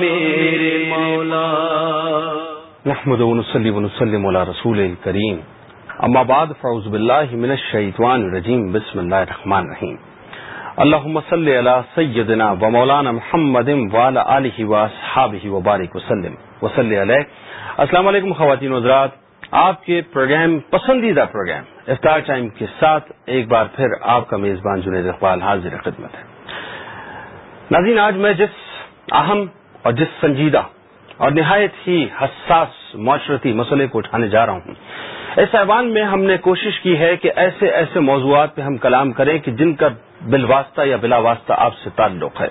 میرے مولا محمد ونسلی ونسلم علی رسول کریم اما بعد فعوذ باللہ من الشیطان الرجیم بسم اللہ الرحمن الرحیم اللہم صلی علی سیدنا و مولانا محمد وعلا آلہ و اصحابہ و بارک وسلم. وصلی علیہ السلام علیکم، خواتین حضرات. آپ کے پروگرام، پسندیدہ پروگرام، افطار ٹائم کے ساتھ ایک بار پھر آپ کا میزبان جنید اقبال حاضر خدمت ہے۔ ناظرین، آج میں جس اہم اور جس سنجیدہ اور نہایت ہی حساس معاشرتی مسئلے کو اٹھانے جا رہا ہوں، اس ایوان میں ہم نے کوشش کی ہے کہ ایسے ایسے موضوعات پہ ہم کلام کریں کہ جن کا بالواسطہ یا بلا واسطہ آپ سے تعلق ہے۔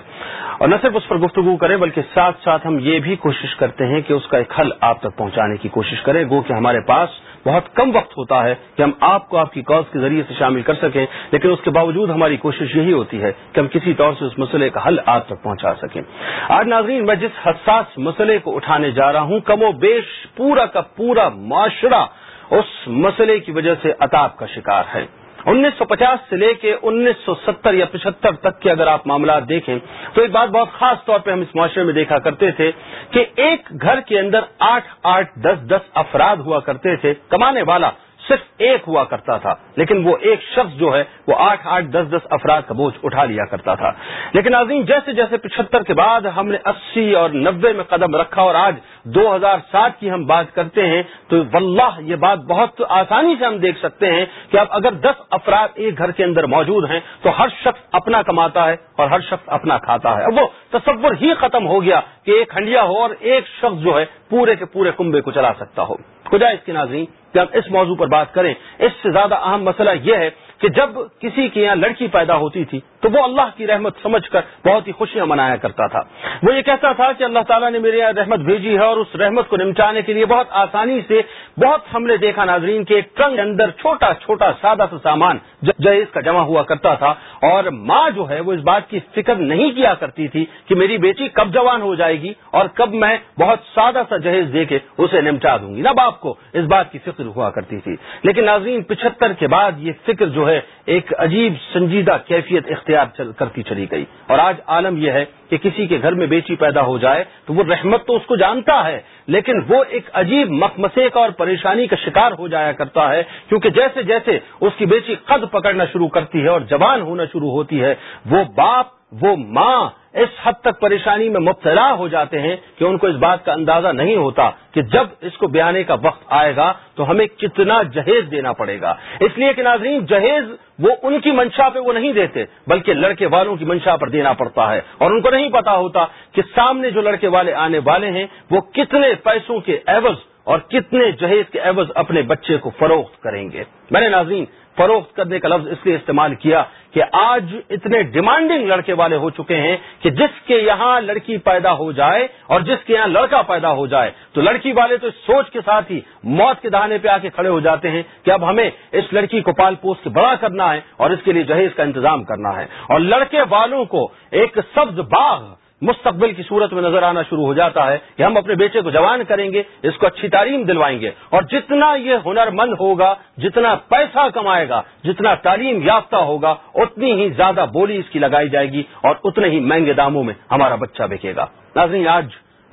اور نہ صرف اس پر گفتگو کریں، بلکہ ساتھ ساتھ ہم یہ بھی کوشش کرتے ہیں کہ اس کا ایک حل آپ تک پہنچانے کی کوشش کریں۔ گو کہ ہمارے پاس بہت کم وقت ہوتا ہے کہ ہم آپ کو آپ کی کاز کے ذریعے سے شامل کر سکیں، لیکن اس کے باوجود ہماری کوشش یہی ہوتی ہے کہ ہم کسی طور سے اس مسئلے کا حل آپ تک پہنچا سکیں۔ آج ناظرین، میں جس حساس مسئلے کو اٹھانے جا رہا ہوں، کم و بیش پورا کا پورا معاشرہ اس مسئلے کی وجہ سے اتاب کا شکار ہے۔ انیس سو پچاس سے لے کے انیس سو ستر یا پچہتر تک کے اگر آپ معاملات دیکھیں تو ایک بات بہت خاص طور پہ ہم اس معاشرے میں دیکھا کرتے تھے کہ ایک گھر کے اندر آٹھ آٹھ دس دس افراد ہوا کرتے تھے، کمانے والا صرف ایک ہوا کرتا تھا، لیکن وہ ایک شخص جو ہے، وہ آٹھ آٹھ دس دس افراد کا بوجھ اٹھا لیا کرتا تھا۔ لیکن عظیم، جیسے جیسے پچہتر کے بعد ہم نے اسی اور نبے میں قدم رکھا اور آج دو ہزار سات کی ہم بات کرتے ہیں، تو واللہ، یہ بات بہت آسانی سے ہم دیکھ سکتے ہیں کہ اب اگر دس افراد ایک گھر کے اندر موجود ہیں، تو ہر شخص اپنا کماتا ہے اور ہر شخص اپنا کھاتا ہے۔ اب وہ تصور ہی ختم ہو گیا کہ ایک ہنڈیا ہو اور ایک شخص جو ہے، پورے کے پورے کنبے کو چلا سکتا ہو۔ خدا اس کی ناظرین کہ ہم اس موضوع پر بات کریں اس سے زیادہ اہم مسئلہ یہ ہے کہ جب کسی کے یہاں لڑکی پیدا ہوتی تھی تو وہ اللہ کی رحمت سمجھ کر بہت ہی خوشیاں منایا کرتا تھا۔ وہ یہ کہتا تھا کہ اللہ تعالیٰ نے میرے یہاں رحمت بھیجی ہے اور اس رحمت کو نمٹانے کے لیے بہت آسانی سے بہت ہم نے دیکھا ناظرین کے ٹرنگ اندر چھوٹا چھوٹا سادہ سا سامان جہیز کا جمع ہوا کرتا تھا اور ماں جو ہے وہ اس بات کی فکر نہیں کیا کرتی تھی کہ میری بیٹی کب جوان ہو جائے گی اور کب میں بہت سادہ سا جہیز دے کے اسے نمٹا دوں گی۔ نہ باپ کو اس بات کی فکر ہوا کرتی تھی۔ لیکن ناظرین پچہتر کے بعد یہ فکر جو ہے ایک عجیب سنجیدہ کیفیت اختیار کرتی چلی گئی۔ اور آج عالم یہ ہے کہ کسی کے گھر میں بیٹی پیدا ہو جائے تو وہ رحمت تو اس کو جانتا ہے، لیکن وہ ایک عجیب مخمسے کا اور پریشانی کا شکار ہو جایا کرتا ہے، کیونکہ جیسے جیسے اس کی بیٹی قد پکڑنا شروع کرتی ہے اور جوان ہونا شروع ہوتی ہے، وہ باپ وہ ماں اس حد تک پریشانی میں مبتلا ہو جاتے ہیں کہ ان کو اس بات کا اندازہ نہیں ہوتا کہ جب اس کو بیانے کا وقت آئے گا تو ہمیں کتنا جہیز دینا پڑے گا۔ اس لیے کہ ناظرین، جہیز وہ ان کی منشا پہ وہ نہیں دیتے، بلکہ لڑکے والوں کی منشا پر دینا پڑتا ہے۔ اور ان کو نہیں پتا ہوتا کہ سامنے جو لڑکے والے آنے والے ہیں، وہ کتنے پیسوں کے عوض اور کتنے جہیز کے عوض اپنے بچے کو فروخت کریں گے۔ میں نے ناظرین فروخت کرنے کا لفظ اس لیے استعمال کیا کہ آج اتنے ڈیمانڈنگ لڑکے والے ہو چکے ہیں کہ جس کے یہاں لڑکی پیدا ہو جائے اور جس کے یہاں لڑکا پیدا ہو جائے، تو لڑکی والے تو اس سوچ کے ساتھ ہی موت کے دہانے پہ آ کے کھڑے ہو جاتے ہیں کہ اب ہمیں اس لڑکی کو پال پوس کے بڑا کرنا ہے اور اس کے لیے جہیز کا انتظام کرنا ہے۔ اور لڑکے والوں کو ایک سبز باغ مستقبل کی صورت میں نظر آنا شروع ہو جاتا ہے کہ ہم اپنے بیٹے کو جوان کریں گے، اس کو اچھی تعلیم دلوائیں گے۔ اور جتنا یہ ہنر مند ہوگا، جتنا پیسہ کمائے گا، جتنا تعلیم یافتہ ہوگا، اتنی ہی زیادہ بولی اس کی لگائی جائے گی اور اتنے ہی مہنگے داموں میں ہمارا بچہ بکے گا۔ ناظرین، آج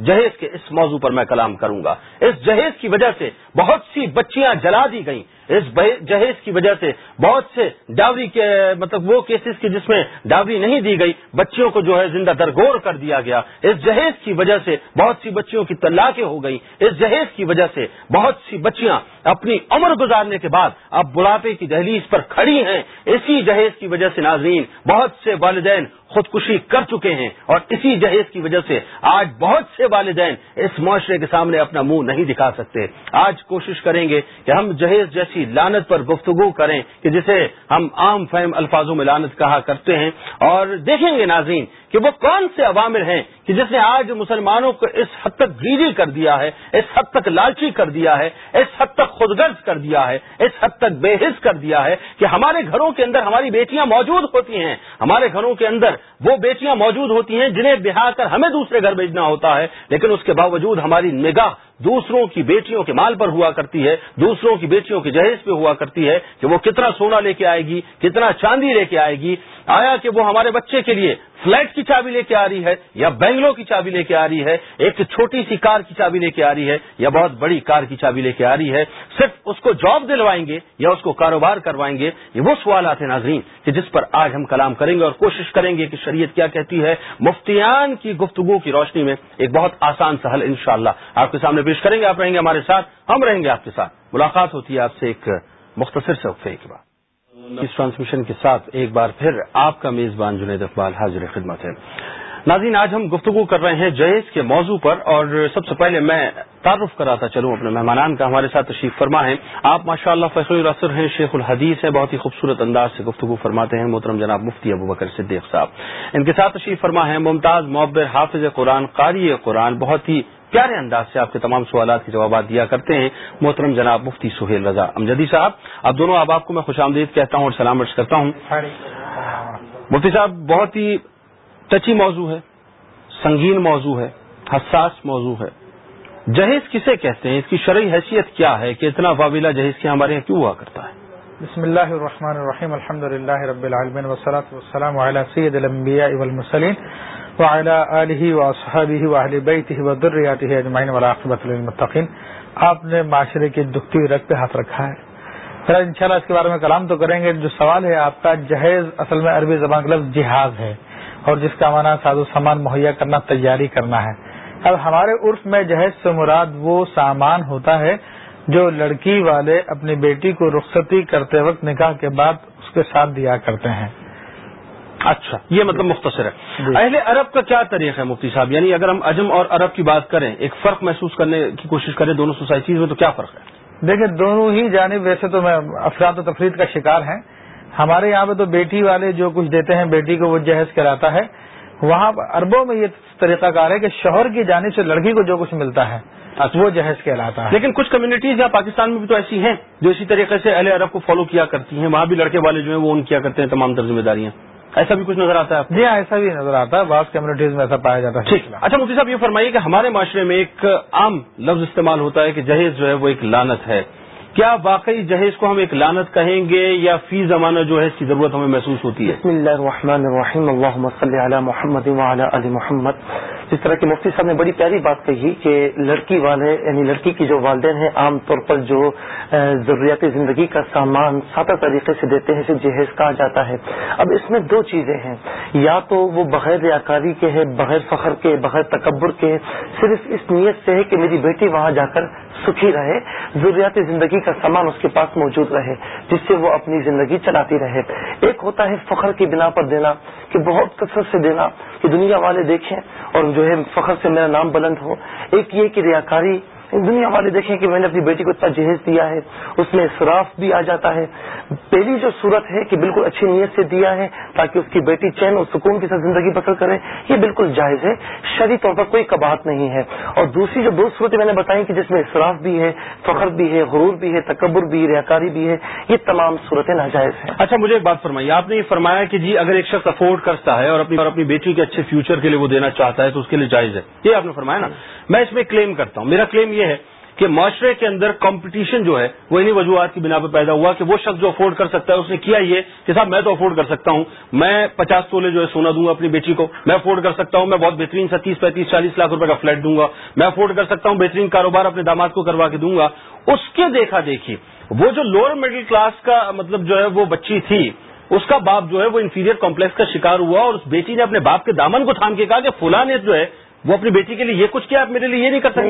جہیز کے اس موضوع پر میں کلام کروں گا۔ اس جہیز کی وجہ سے بہت سی بچیاں جلا دی گئیں۔ اس جہیز کی وجہ سے بہت سے ڈاوری کے مطلب وہ کیسز کی جس میں ڈاوری نہیں دی گئی، بچیوں کو جو ہے زندہ درگور کر دیا گیا۔ اس جہیز کی وجہ سے بہت سی بچیوں کی طلاقیں ہو گئی اس جہیز کی وجہ سے بہت سی بچیاں اپنی عمر گزارنے کے بعد اب بڑھاپے کی دہلیز پر کھڑی ہیں۔ اسی جہیز کی وجہ سے ناظرین، بہت سے والدین خودکشی کر چکے ہیں اور اسی جہیز کی وجہ سے آج بہت سے والدین اس معاشرے کے سامنے اپنا منہ نہیں دکھا سکتے۔ آج کوشش کریں گے کہ ہم جہیز جیسی لانت پر گفتگو کریں کہ جسے ہم عام فہم الفاظوں میں لانت کہا کرتے ہیں۔ اور دیکھیں گے ناظرین کہ وہ کون سے عوامل ہیں کہ جس نے آج مسلمانوں کو اس حد تک گیری کر دیا ہے، اس حد تک لالچی کر دیا ہے، اس حد تک خود غرض کر دیا ہے، اس حد تک بے حص کر دیا ہے کہ ہمارے گھروں کے اندر ہماری بیٹیاں موجود ہوتی ہیں، ہمارے گھروں کے اندر وہ بیٹیاں موجود ہوتی ہیں جنہیں بہا کر ہمیں دوسرے گھر بھیجنا ہوتا ہے، لیکن اس کے باوجود ہماری نگاہ دوسروں کی بیٹیوں کے مال پر ہوا کرتی ہے، دوسروں کی بیٹیوں کے جہیز پہ ہوا کرتی ہے کہ وہ کتنا سونا لے کے آئے گی، کتنا چاندی لے کے آئے گی۔ آیا کہ وہ ہمارے بچے کے لیے فلیٹ کی چابی لے کے آ رہی ہے یا بینگلو کی چابی لے کے آ رہی ہے، ایک چھوٹی سی کار کی چابی لے کے آ رہی ہے یا بہت بڑی کار کی چابی لے کے آ رہی ہے، صرف اس کو جاب دلوائیں گے یا اس کو کاروبار کروائیں گے؟ یہ وہ سوالات ہیں ناظرین کہ جس پر آج ہم کلام کریں گے اور کوشش کریں گے کہ شریعت کیا کہتی ہے؟ مفتیان کی گفتگو کی روشنی میں ایک بہت آسان سہل انشاءاللہ شاء آپ کے سامنے پیش کریں گے، آپ رہیں گے ہمارے ساتھ، ہم رہیں گے آپ کے ساتھ۔ ملاقات ہوتی ہے آپ سے ایک مختصر سے وقفے کے بعد۔ اس ٹرانسمیشن کے ساتھ ایک بار پھر آپ کا میزبان جنید اقبال حاضر خدمت ہے۔ ناظرین آج ہم گفتگو کر رہے ہیں جہیز کے موضوع پر اور سب سے پہلے میں تعارف کراتا چلوں اپنے مہمانان کا ہمارے ساتھ تشریف فرما ہے آپ ماشاء اللہ فیصل الرسر ہیں شیخ الحدیث ہیں بہت ہی خوبصورت انداز سے گفتگو فرماتے ہیں۔ محترم جناب مفتی ابو بکر صدیق صاحب۔ ان کے ساتھ تشریف فرما ہے ممتاز معبر حافظ قرآن قاری قرآن۔ بہت ہی پیارے انداز سے آپ کے تمام سوالات کے جوابات دیا کرتے ہیں۔ محترم جناب مفتی سہیل رضا امجدی صاحب اب دونوں آپ کو میں خوش آمدید کہتا ہوں اور سلام عرض کرتا ہوں۔ مفتی صاحب بہت ہی ٹچی موضوع ہے، سنگین موضوع ہے، حساس موضوع ہے۔ جہیز کسے کہتے ہیں؟ اس کی شرعی حیثیت کیا ہے کہ اتنا واویلا جہیز کے ہمارے یہاں کیوں ہوا کرتا ہے؟ بسم اللہ الرحمن الرحیم الحمد للہ رب العالمین وسلاۃ والسلام علی سید الانبیاء والمرسلین وعلى آله وصحابه وأهل بيته وذرياته أجمعين والعاقبة للمتقين آپ نے معاشرے کے دکھتی رگ پہ ہاتھ رکھا ہے۔ پھر انشاءاللہ اس کے بارے میں کلام تو کریں گے۔ جو سوال ہے، آپ کا جہیز اصل میں عربی زبان کا لفظ جہاز ہے۔ اور جس کا معنی ساز و سامان مہیا کرنا تیاری کرنا ہے۔ اب ہمارے عرف میں جہیز سے مراد وہ سامان ہوتا ہے جو لڑکی والے اپنی بیٹی کو رخصتی کرتے وقت نکاح کے بعد اس کے ساتھ دیا کرتے ہیں۔ اچھا یہ مطلب مختصر ہے۔ جی۔ اہل عرب کا کیا طریقہ ہے مفتی صاحب؟ یعنی اگر ہم اجم اور عرب کی بات کریں ایک فرق محسوس کرنے کی کوشش کریں دونوں سوسائٹیز میں تو کیا فرق ہے؟ دیکھیں دونوں ہی جانب ویسے تو میں افراد و تفرید کا شکار ہیں۔ ہمارے یہاں پہ تو بیٹی والے جو کچھ دیتے ہیں بیٹی کو وہ جہیز کراتا ہے۔ وہاں اربوں میں یہ طریقہ کار ہے کہ شوہر کی جانب سے لڑکی کو جو کچھ ملتا ہے اچھا۔ وہ جہیز کہلاتا ہے۔ لیکن کچھ کمیونٹیز یا پاکستان میں بھی تو ایسی ہیں جو اسی طریقے سے اہل عرب کو فالو کیا کرتی ہیں۔ وہاں بھی لڑکے والے جو ہیں وہ ان کیا کرتے ہیں تمام تر ذمہ داریاں۔ ایسا بھی کچھ نظر آتا ہے جی ہاں ایسا بھی نظر آتا ہے۔ بعض کمیونٹیز میں ایسا پایا جاتا ہے۔ ٹھیک۔ اچھا مفتی صاحب یہ فرمائیے کہ ہمارے معاشرے میں ایک عام لفظ استعمال ہوتا ہے کہ جہیز جو ہے وہ ایک لانت ہے۔ کیا واقعی جہیز کو ہم ایک لانت کہیں گے یا فی زمانہ جو ہے اس کی ضرورت ہمیں محسوس ہوتی ہے؟ بسم اللہ الرحمن الرحیم، اللہم صلی علی محمد علی محمد۔ جس طرح کہ مفتی صاحب نے بڑی پیاری بات کہی کہ لڑکی والے یعنی لڑکی کی جو والدین ہیں، عام طور پر جو ضروریات زندگی کا سامان سادہ طریقے سے دیتے ہیں، اسے جہیز کہا جاتا ہے۔ اب اس میں دو چیزیں ہیں۔ یا تو وہ بغیر ریاکاری کے ہے بغیر فخر کے، بغیر تکبر کے، صرف اس نیت سے ہے کہ میری بیٹی وہاں جا کر سکھی رہے ضروریات زندگی کا سامان اس کے پاس موجود رہے، جس سے وہ اپنی زندگی چلاتی رہے۔ ایک ہوتا ہے فخر کی بنا پر دینا، کہ بہت کثرت سے دینا، کہ دنیا والے دیکھیں اور جو ہے فخر سے میرا نام بلند ہو۔ ایک یہ کہ ریاکاری دنیا والے دیکھیں کہ میں نے اپنی بیٹی کو اتنا جہیز دیا ہے اس میں اصراف بھی آ جاتا ہے۔ پہلی جو صورت ہے کہ بالکل اچھی نیت سے دیا ہے تاکہ اس کی بیٹی چین اور سکون کے ساتھ زندگی بسر کرے یہ بالکل جائز ہے۔ شہری طور پر کوئی کباہت نہیں ہے۔ اور دوسری جو دو صورتیں میں نے بتائی کہ جس میں اصراف بھی ہے فخر بھی ہے غرور بھی ہے تکبر بھی ریاکاری بھی ہے یہ تمام صورتیں ناجائز ہیں۔ اچھا مجھے ایک بات فرمائیے۔ آپ نے یہ فرمایا کہ جی اگر ایک شخص افورڈ کرتا ہے اور اپنی اور اپنی بیٹی کے اچھے فیوچر کے لیے وہ دینا چاہتا ہے تو اس کے لیے جائز ہے۔ یہ آپ نے فرمایا نا؟ میں اس میں کلیم کرتا ہوں۔ میرا کلیم یہ ہے کہ معاشرے کے اندر کمپٹیشن جو ہے، وہ انہیں وجوہات کی بنا پہ پیدا ہوا کہ وہ شخص جو افورڈ کر سکتا ہے، اس نے کیا یہ کہ صاحب میں تو افورڈ کر سکتا ہوں، میں پچاس تولے جو ہے سونا دوں گا اپنی بیٹی کو، میں افورڈ کر سکتا ہوں، میں بہت بہترین ستیس تیس پینتیس چالیس لاکھ روپے کا فلیٹ دوں گا، میں افورڈ کر سکتا ہوں، بہترین کاروبار اپنے داماد کو کروا کے دوں گا۔ اس کے دیکھا دیکھی، وہ جو لوور مڈل کلاس کا مطلب جو ہے وہ بچی تھی، اس کا باپ جو ہے وہ انفیریئر کمپلیکس کا شکار ہوا اور اس بیٹی نے اپنے باپ کے دامن کو تھام کے کہا کہ فلاں نے جو ہے وہ اپنی بیٹی کے لیے یہ کچھ کیا آپ میرے لیے یہ نہیں کر سکتے؟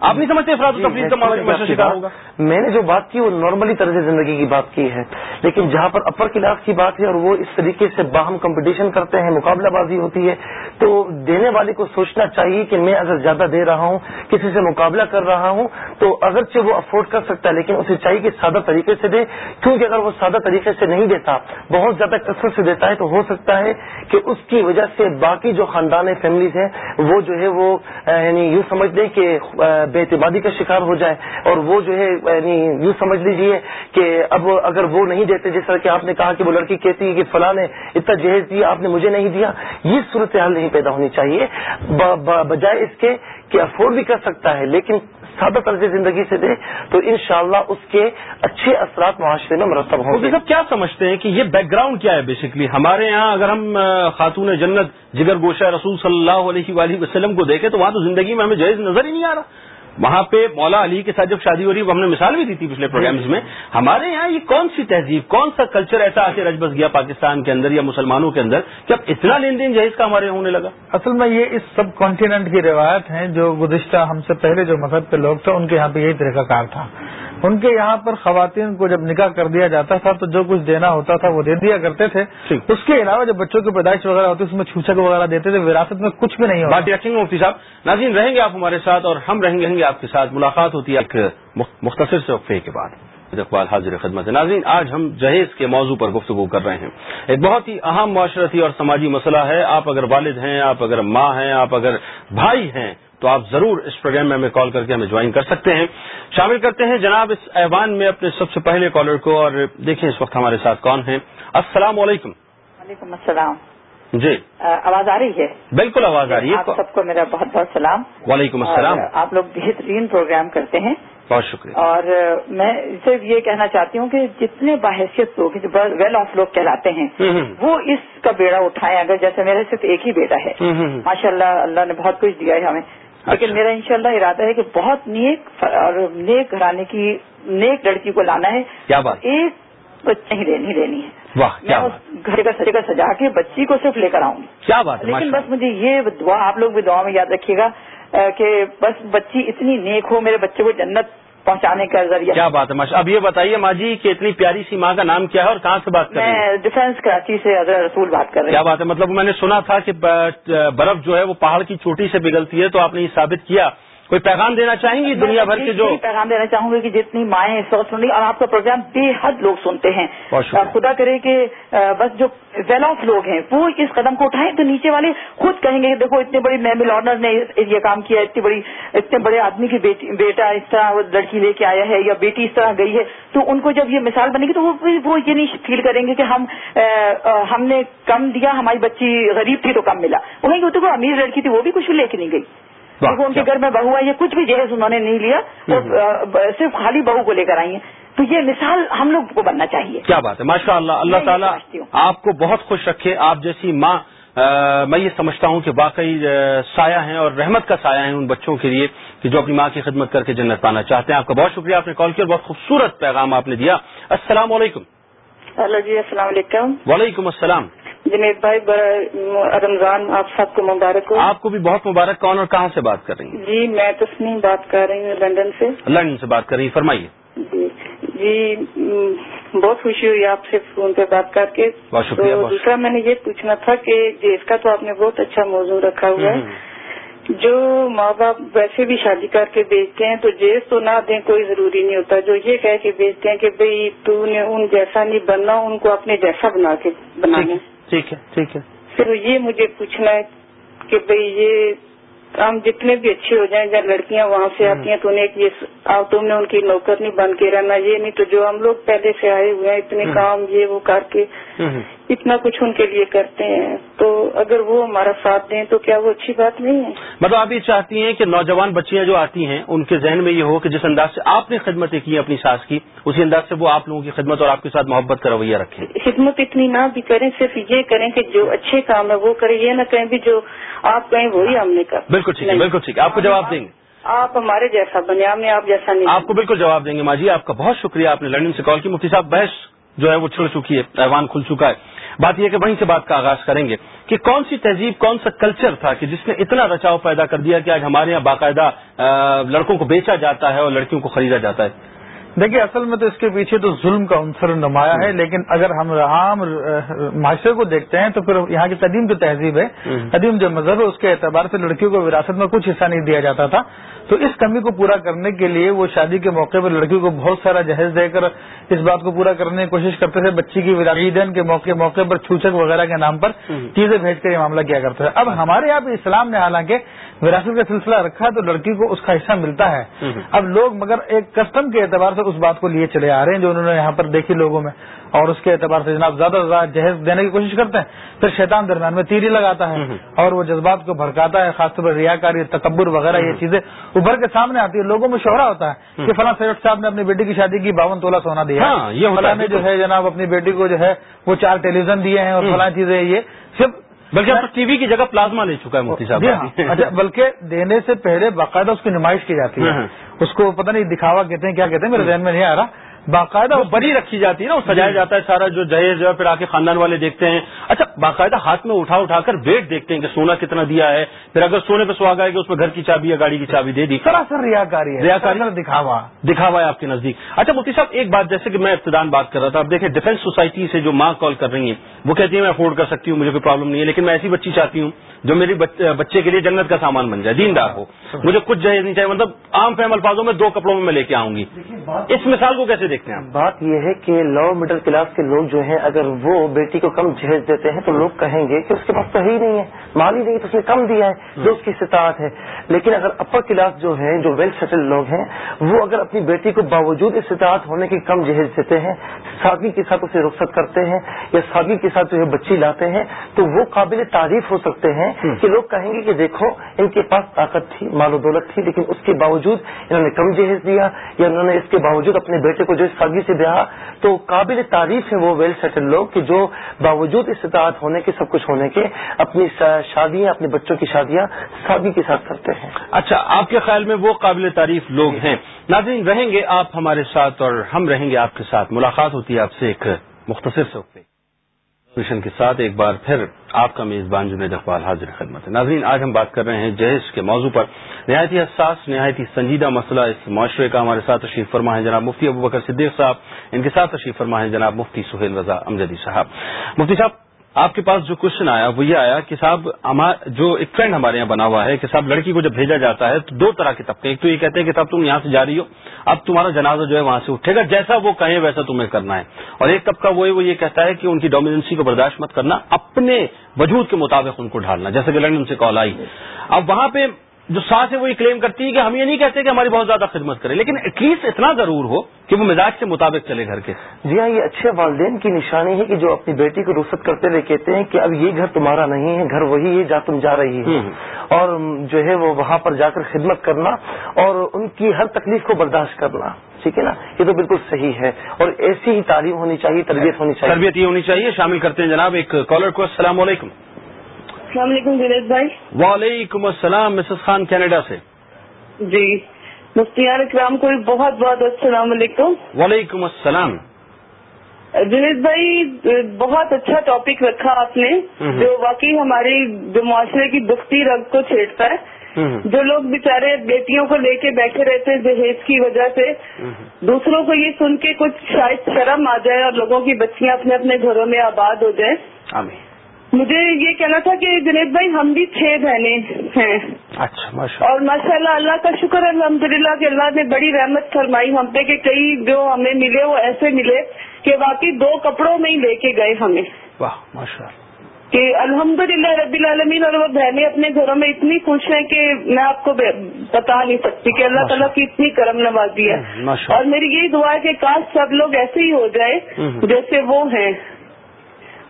آپ نہیں سمجھتے افراد تفریح کا شکار ہوگا۔ میں نے جو بات کی وہ نارملی طرح سے زندگی کی بات کی ہے۔ لیکن جہاں پر اپر کلاس کی بات ہے اور وہ اس طریقے سے باہم کمپٹیشن کرتے ہیں مقابلہ بازی ہوتی ہے تو دینے والے کو سوچنا چاہیے کہ میں اگر زیادہ دے رہا ہوں کسی سے مقابلہ کر رہا ہوں تو اگرچہ وہ افورڈ کر سکتا ہے لیکن اسے چاہیے کہ سادہ طریقے سے دے۔ کیونکہ اگر وہ سادہ طریقے سے نہیں دیتا بہت زیادہ کثرت سے دیتا ہے تو ہو سکتا ہے کہ اس کی وجہ سے باقی جو خاندان فیملیز ہیں وہ وہ جو ہے وہ یعنی یوں سمجھ لیں کہ بے اعتمادی کا شکار ہو جائے اور وہ جو ہے یعنی یوں سمجھ لیجیے کہ اب اگر وہ نہیں دیتے جس طرح کہ آپ نے کہا کہ وہ لڑکی کہتی ہے کہ فلاں نے اتنا جہیز دیا، آپ نے مجھے نہیں دیا، یہ صورتحال نہیں پیدا ہونی چاہیے۔ بجائے اس کے کہ افورڈ بھی کر سکتا ہے، لیکن سادہ طرز زندگی سے دے تو انشاءاللہ اس کے اچھے اثرات معاشرے میں مرتب ہوں گے۔ صاحب کیا سمجھتے ہیں کہ یہ بیک گراؤنڈ کیا ہے بیسکلی ہمارے یہاں اگر ہم خاتون جنت جگر گوشہ رسول صلی اللہ علیہ وآلہ وسلم کو دیکھیں تو وہاں تو زندگی میں ہمیں جائز نظر ہی نہیں آ رہا۔ وہاں پہ مولا علی کے ساتھ جب شادی ہو رہی ہم نے مثال بھی دی تھی پچھلے پروگرامز میں ہمارے یہاں یہ کون سی تہذیب کون سا کلچر ایسا آ کے رج بس گیا پاکستان کے اندر یا مسلمانوں کے اندر کہ اب اتنا لین دین جہیز کا ہمارے ہونے لگا؟ اصل میں یہ اس سب کانٹیننٹ کی روایت ہیں جو گزشتہ ہم سے پہلے جو مذہب کے لوگ تھے ان کے یہاں پہ یہی طریقہ کار تھا۔ ان کے یہاں پر خواتین کو جب نکاح کر دیا جاتا تھا تو جو کچھ دینا ہوتا تھا وہ دے دیا کرتے تھے۔ اس کے علاوہ جب بچوں کی پیدائش وغیرہ ہوتی اس میں چھوچک وغیرہ دیتے تھے وراثت میں کچھ بھی نہیں ہوتا۔ مفتی صاحب ناظرین رہیں گے آپ ہمارے ساتھ اور ہم رہیں گے آپ کے ساتھ ملاقات ہوتی ہے ایک مختصر سے وقفے کے بعد۔ اقبال حاضر خدمت ناظرین، آج ہم جہیز کے موضوع پر گفتگو کر رہے ہیں۔ ایک بہت ہی اہم معاشرتی اور سماجی مسئلہ ہے۔ آپ اگر والد ہیں، آپ اگر ماں ہیں، آپ اگر بھائی ہیں، تو آپ ضرور اس پروگرام میں ہمیں کال کر کے ہمیں جوائن کر سکتے ہیں۔ شامل کرتے ہیں جناب اس ایوان میں اپنے سب سے پہلے کالر کو اور دیکھیں اس وقت ہمارے ساتھ کون ہیں۔ السلام علیکم۔ وعلیکم السلام۔ جی۔ آواز آ رہی ہے؟ بالکل آواز آ رہی ہے۔ آپ سب کو میرا بہت بہت سلام۔ وعلیکم السلام۔ آپ لوگ بہترین پروگرام کرتے ہیں۔ بہت شکریہ۔ اور میں صرف یہ کہنا چاہتی ہوں کہ جتنے باحثیت لوگ ویل آف لوگ کہلاتے ہیں وہ اس کا بیڑا اٹھائیں۔ اگر جیسے میرے صرف ایک ہی بیٹا ہے۔ ماشاء اللہ اللہ نے بہت کچھ دیا ہے ہمیں۔ لیکن اچھا۔ میرا انشاءاللہ ارادہ ہے کہ بہت نیک اور نیک گھرانے کی نیک لڑکی کو لانا ہے۔ کیا بات۔ ایک بچہ ہی دینی دینی ہے۔ واہ کیا گھر کا کا سجا کے بچی کو صرف لے کر آؤں گی۔ کیا بات لیکن بس مجھے یہ دعا آپ لوگ بھی دعا میں یاد رکھیے گا کہ بس بچی اتنی نیک ہو میرے بچے کو جنت پہنچانے کا ذریعہ کیا بات ہے ماشاء اب یہ بتائیے ماں جی کہ اتنی پیاری سی ماں کا نام کیا ہے اور کہاں سے بات کر رہی میں ڈیفینس کراچی سے حضرت رسول بات کر رہی کیا بات ہے؟ مطلب میں نے سنا تھا کہ برف جو ہے وہ پہاڑ کی چوٹی سے پگھلتی ہے تو آپ نے یہ ثابت کیا۔ کوئی پیغام دینا چاہیں گی دنیا بھر کے جو پیغام دینا چاہوں گی کہ جتنی مائیں اس وقت سن رہی اور آپ کا پروگرام بے حد لوگ سنتے ہیں۔ خدا کرے کہ بس جو ویل آف لوگ ہیں وہ اس قدم کو اٹھائیں تو نیچے والے خود کہیں گے کہ دیکھو اتنے بڑی میمل آنر نے یہ کام کیا اتنی بڑی اتنے بڑے آدمی کی بیٹا اس طرح وہ لڑکی لے کے آیا ہے یا بیٹی اس طرح گئی ہے تو ان کو جب یہ مثال بنے گی تو وہ یہ نہیں فیل کریں گے کہ ہم ہم نے کم دیا ہماری بچی غریب تھی تو کم ملا۔ وہ کہیں گے تو امیر لڑکی تھی وہ بھی کچھ لے کے نہیں گئی۔ ان کے گھر میں بہو ہے یہ کچھ بھی جہیز انہوں نے نہیں لیا صرف خالی بہو کو لے کر آئی ہیں۔ تو یہ مثال ہم لوگ کو بننا چاہیے۔ کیا بات ہے؟ ماشاء اللہ اللہ تعالیٰ آپ کو بہت خوش رکھے۔ آپ جیسی ماں میں یہ سمجھتا ہوں کہ واقعی سایہ ہیں اور رحمت کا سایہ ہیں ان بچوں کے لیے کہ جو اپنی ماں کی خدمت کر کے جنت پانا چاہتے ہیں۔ آپ کا بہت شکریہ آپ نے کال کیا بہت خوبصورت پیغام آپ نے دیا۔ السلام علیکم۔ ہلو جی السلام علیکم۔ وعلیکم السلام۔ جنید بھائی رمضان آپ سب کو مبارک ہو۔ آپ کو بھی بہت مبارک۔ کون اور کہاں سے بات کر رہی ہیں؟ جی میں تسنیم بات کر رہی ہوں لندن سے۔ لندن سے بات کر رہی فرمائیے۔ جی جی بہت خوشی ہوئی آپ سے فون پہ بات کر کے۔ بہت شکریہ دوسرا میں نے یہ پوچھنا تھا کہ جیس کا تو آپ نے بہت اچھا موضوع رکھا ہوا ہے۔ جو ماں باپ ویسے بھی شادی کر کے بیچتے ہیں تو جیس تو نہ دیں کوئی ضروری نہیں ہوتا۔ جو یہ کہہ کے بیچتے ہیں کہ بھئی تو نے ان جیسا نہیں بننا ان کو اپنے جیسا بنا کے بنانا۔ ٹھیک ہے ٹھیک ہے۔ پھر یہ مجھے پوچھنا ہے کہ بھئی یہ ہم جتنے بھی اچھے ہو جائیں جب لڑکیاں وہاں سے آتی ہیں تو انہیں یہ تم نے ان کی نوکر نہیں بن کے رہنا یہ نہیں تو جو ہم لوگ پہلے سے آئے ہوئے ہیں اتنے کام یہ وہ کر کے اتنا کچھ ان کے لیے کرتے ہیں۔ تو اگر وہ ہمارا ساتھ دیں تو کیا وہ اچھی بات نہیں ہے؟ مطلب آپ یہ چاہتی ہیں کہ نوجوان بچیاں جو آتی ہیں ان کے ذہن میں یہ ہو کہ جس انداز سے آپ نے خدمتیں کی اپنی ساس کی اسی انداز سے وہ آپ لوگوں کی خدمت اور آپ کے ساتھ محبت کا رویہ رکھیں۔ خدمت اتنی نہ بھی کریں صرف یہ کریں کہ جو اچھے کام ہے وہ کریں۔ یہ نہ کہیں بھی جو آپ کہیں وہی ہم نے کہا بالکل ٹھیک ہے بالکل ٹھیک ہے۔ آپ کو جواب دیں گے۔ آپ ہمارے جیسا بنے ہم نے آپ جیسا نہیں آپ کو بالکل جواب دیں گے ماجی آپ کا بہت شکریہ آپ نے لندن سے کال کی۔ مفتی صاحب بحث جو ہے وہ چھڑ چکی ہے ایوان کھل چکا ہے۔ بات یہ کہ وہیں سے بات کا آغاز کریں گے کہ کون سی تہذیب، کون سا کلچر تھا کہ جس نے اتنا رچاؤ پیدا کر دیا کہ آج ہمارے یہاں باقاعدہ لڑکوں کو بیچا جاتا ہے اور لڑکیوں کو خریدا جاتا ہے؟ دیکھیے اصل میں تو اس کے پیچھے تو ظلم کا عنصر نمایاں ہے لیکن اگر ہم عام معاشرے کو دیکھتے ہیں تو پھر یہاں کی قدیم جو تہذیب ہے قدیم جو مذہب ہے اس کے اعتبار سے لڑکیوں کو وراثت میں کچھ حصہ نہیں دیا جاتا تھا۔ تو اس کمی کو پورا کرنے کے لیے وہ شادی کے موقع پر لڑکیوں کو بہت سارا جہیز دے کر اس بات کو پورا کرنے کی کوشش کرتے تھے۔ بچی کی وراثین کے موقع موقع پر چھوچک وغیرہ کے نام پر چیزیں بھیج کر یہ معاملہ کیا کرتے تھے۔ اب ہمارے یہاں اسلام نے حالانکہ وراثت کا سلسلہ رکھا تو لڑکی کو اس کا حصہ ملتا ہے۔ اب لوگ مگر ایک کسٹم کے اعتبار سے اس بات کو لیے چلے آ رہے ہیں جو انہوں نے یہاں پر دیکھی لوگوں میں اور اس کے اعتبار سے جناب زیادہ سے زیادہ جہیز دینے کی کوشش کرتے ہیں۔ پھر شیطان درمیان میں تیری لگاتا ہے اور وہ جذبات کو بھڑکاتا ہے خاص طور پر ریا کاری تکبر وغیرہ یہ چیزیں ابھر کے سامنے آتی ہے لوگوں میں شہرا ہوتا ہے کہ فلاں سیٹ صاحب نے اپنی بیٹی کی شادی کی باون تولا سونا دیا۔ ہاں، فلاں نے جو ہے جناب اپنی بیٹی کو جو ہے وہ چار ٹیلی ویژن دیے ہیں اور فلاں چیزیں یہ۔ صرف بلکہ اب ٹی وی کی جگہ پلازما لے چکا ہے مفتی صاحب جی ہاں اچھا بلکہ دینے سے پہلے باقاعدہ اس کی نمائش کی جاتی ہے۔ ہاں۔ اس کو پتہ نہیں دکھاوا کہتے ہیں کیا کہتے ہیں میرے ذہن میں نہیں آ رہا۔ باقاعدہ وہ بڑی رکھی جاتی ہے نا وہ سجایا جی۔ جاتا ہے سارا جو جہیز جو ہے پھر آ کے خاندان والے دیکھتے ہیں۔ اچھا باقاعدہ ہاتھ میں اٹھا اٹھا کر ویٹ دیکھتے ہیں کہ سونا کتنا دیا ہے۔ پھر اگر سونے پہ سواگ آئے گا اس میں گھر کی چابی یا گاڑی کی چابی دے دی۔ سراسر ریا کاری ہے ریا کاری دکھاوا۔ دکھاوا ہے آپ کے نزدیک۔ اچھا مفتی صاحب ایک بات جیسے کہ میں ابتدان بات کر رہا تھا اب دیکھیں ڈیفینس سوسائٹی سے جو ماں کال کر رہی ہیں وہ کہتی ہیں میں افورڈ کر سکتی ہوں مجھے کوئی پرابلم نہیں ہے لیکن میں ایسی بچی چاہتی ہوں جو میری بچے کے لیے جنت کا سامان بن جائے دیندار ہو۔ مجھے کچھ جہیز نہیں چاہیے مطلب عام فہم الفاظوں میں دو کپڑوں میں میں لے کے آؤں گی۔ اس مثال کو کیسے دیکھتے ہیں بات یہ ہے کہ لو مڈل کلاس کے لوگ جو ہیں اگر وہ بیٹی کو کم جہیز دیتے ہیں تو لوگ کہیں گے کہ اس کے پاس تو ہی نہیں ہے مال ہی نہیں تو اس نے کم دیا ہے جو اس کی استطاعت ہے۔ لیکن اگر اپر کلاس جو ہیں جو ویل سیٹل لوگ ہیں وہ اگر اپنی بیٹی کو باوجود استطاعت ہونے کی کم جہیز دیتے ہیں ساگی کے ساتھ اسے رخصت کرتے ہیں یا ساگی کے ساتھ جو ہے بچی لاتے ہیں تو وہ قابل تعریف ہو سکتے ہیں کہ لوگ کہیں گے کہ دیکھو ان کے پاس طاقت تھی مال و دولت تھی لیکن اس کے باوجود انہوں نے کم جہیز دیا یا انہوں نے اس کے باوجود اپنے بیٹے کو جو ساگی سے دیا تو قابل تعریف ہے وہ ویل سیٹل لوگ کہ جو باوجود استطاعت ہونے کے، سب کچھ ہونے کے اپنی شادیاں، اپنے بچوں کی شادیاں ساگی کے ساتھ کرتے ہیں۔ اچھا آپ کے خیال میں وہ قابل تعریف لوگ ہیں؟ ناظرین، رہیں گے آپ ہمارے ساتھ اور ہم رہیں گے آپ کے ساتھ۔ ملاقات ہوتی ہے آپ سے ایک مختصر سے مشن کے ساتھ ایک بار پھر آپ کا میزبان جنید اقبال حاضر خدمت ہے۔ ناظرین، آج ہم بات کر رہے ہیں جہیز کے موضوع پر۔ نہایت حساس، نہایت سنجیدہ مسئلہ اس معاشرے کا ہمارے ساتھ تشریف فرما ہے جناب مفتی ابو بکر صدیق صاحب۔ ان کے ساتھ تشریف فرما ہے جناب مفتی سہیل رضا امجدی صاحب۔ مفتی صاحب، آپ کے پاس جو کوشچن آیا وہ یہ آیا کہ صاحب جو ایک ٹرینڈ ہمارے یہاں بنا ہوا ہے کہ صاحب لڑکی کو جب بھیجا جاتا ہے تو دو طرح کے طبقے۔ ایک تو یہ کہتے ہیں کہ صاحب تم یہاں سے جا رہی ہو، اب تمہارا جنازہ جو ہے وہاں سے اٹھے گا، جیسا وہ کہیں ویسا تمہیں کرنا ہے۔ اور ایک طبقہ وہ ہے، وہ یہ کہتا ہے کہ ان کی ڈومیننسی کو برداشت مت کرنا، اپنے وجود کے مطابق ان کو ڈھالنا جیسے کہ لنڈن سے کال آئی۔ اب وہاں پہ جو سانس ہے وہ یہ کلیم کرتی ہے کہ ہم یہ نہیں کہتے کہ ہماری بہت زیادہ خدمت کرے لیکن ایٹ لیسٹ اتنا ضرور ہو کہ وہ مزاج کے مطابق چلے گھر کے۔ جی ہاں یہ اچھے والدین کی نشانی ہے کہ جو اپنی بیٹی کو رخصت کرتے ہوئے کہتے ہیں کہ اب یہ گھر تمہارا نہیں ہے گھر وہی ہے جہاں تم جا رہی ہے اور جو ہے وہ وہاں پر جا کر خدمت کرنا اور ان کی ہر تکلیف کو برداشت کرنا ٹھیک ہے نا؟ یہ تو بالکل صحیح ہے۔ اور ایسی ہی تعلیم ہونی چاہیے تربیت ہونی چاہیے۔ تربیت یہ ہونی چاہیے شامل کرتے ہیں جناب ایک کالر کو السلام علیکم۔ السلام علیکم جنید بھائی۔ وعلیکم السلام مسز خان کینیڈا سے۔ جی مفتیان اکرام کو بہت بہت السلام علیکم۔ وعلیکم السلام۔ جنید بھائی بہت اچھا ٹاپک رکھا آپ نے جو واقعی ہماری جو معاشرے کی دکھتی رگ کو چھیڑتا ہے۔ جو لوگ بےچارے بیٹیوں کو لے کے بیٹھے رہتے ہیں جہیز کی وجہ سے۔ دوسروں کو یہ سن کے کچھ شاید شرم آ جائے اور لوگوں کی بچیاں اپنے اپنے گھروں میں آباد ہو جائیں۔ مجھے یہ کہنا تھا کہ جنید بھائی ہم بھی چھ بہنیں ہیں۔ اچھا اور ماشاء اللہ اللہ کا شکر الحمد للہ کہ اللہ نے بڑی رحمت فرمائی ہم پہ کہ کئی جو ہمیں ملے وہ ایسے ملے کہ واقعی دو کپڑوں میں ہی لے کے گئے ہمیں۔ کہ الحمد للہ ربی العالمین اور وہ بہنیں اپنے گھروں میں اتنی خوش ہیں کہ میں آپ کو بتا نہیں سکتی کہ اللہ تعالیٰ کی اتنی کرم نوازی ہے۔ اور میری یہی دعا ہے کہ کاش سب لوگ ایسے ہی ہو جائے جیسے وہ ہیں۔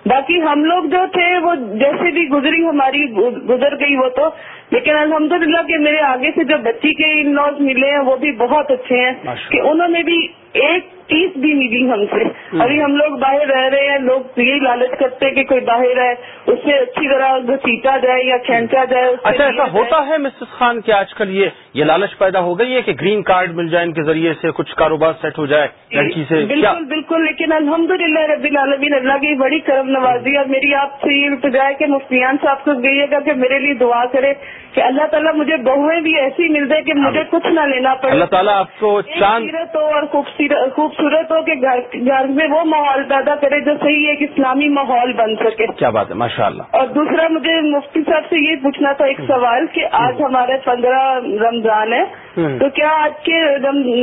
باقی ہم لوگ جو تھے وہ جیسے بھی گزری ہماری گزر گئی وہ تو۔ لیکن الحمدللہ کہ میرے آگے سے جو بچی کے ان لاز ملے ہیں وہ بھی بہت اچھے ہیں۔ کہ انہوں نے بھی ایک چیز بھی ملی ہم سے۔ ابھی ہم لوگ باہر رہ رہے ہیں لوگ یہی لالچ کرتے کہ کوئی باہر ہے اس سے اچھی طرح گھسیٹا جائے یا کھینچا جائے اچھا ایسا ہوتا ہے مسز خان کہ آج کل یہ یہ لالچ پیدا ہو گئی ہے کہ گرین کارڈ مل جائے ان کے ذریعے سے کچھ کاروبار سیٹ ہو جائے لڑکی سے۔ بالکل بالکل لیکن الحمد للہ ربی العالمین اللہ کی بڑی کرم نوازی اور میری آپ سے یہ التجا ہے کہ مفتیان صاحب کو گئی گا کہ میرے لیے دعا کرے کہ اللہ تعالیٰ مجھے بہویں بھی ایسی مل جائے کہ مجھے کچھ نہ لینا پڑے۔ اللہ تعالیٰ آپ کو چاند اور خوبصورت ہو کہ گھر میں وہ ماحول پیدا کرے جو صحیح ایک اسلامی ماحول بن سکے۔ کیا بات ہے ماشاء اللہ اور دوسرا مجھے مفتی صاحب سے یہ پوچھنا تھا ایک سوال کہ آج ہمارے پندرہ رمضان ہے۔ تو کیا آج کے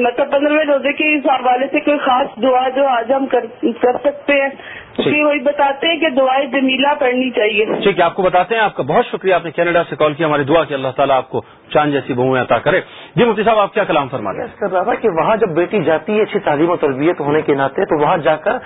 مطلب پندرہویں روزے کے اس حوالے سے کوئی خاص دعا جو آج ہم کر سکتے ہیں؟ وہی بتاتے ہیں کہ دعائیں جمیلا پڑھنی چاہیے۔ ٹھیک ہے آپ کو بتاتے ہیں آپ کا بہت شکریہ آپ نے کینیڈا سے کال کیا ہماری دعا کی اللہ تعالیٰ آپ کو چاند جیسی بہو عطا کرے۔ جی مفتی صاحب آپ کیا کلام فرما رہے کر رہا تھا کہ وہاں جب بیٹی جاتی ہے اچھی تعلیم و تربیت ہونے کے ناطے تو وہاں جا کر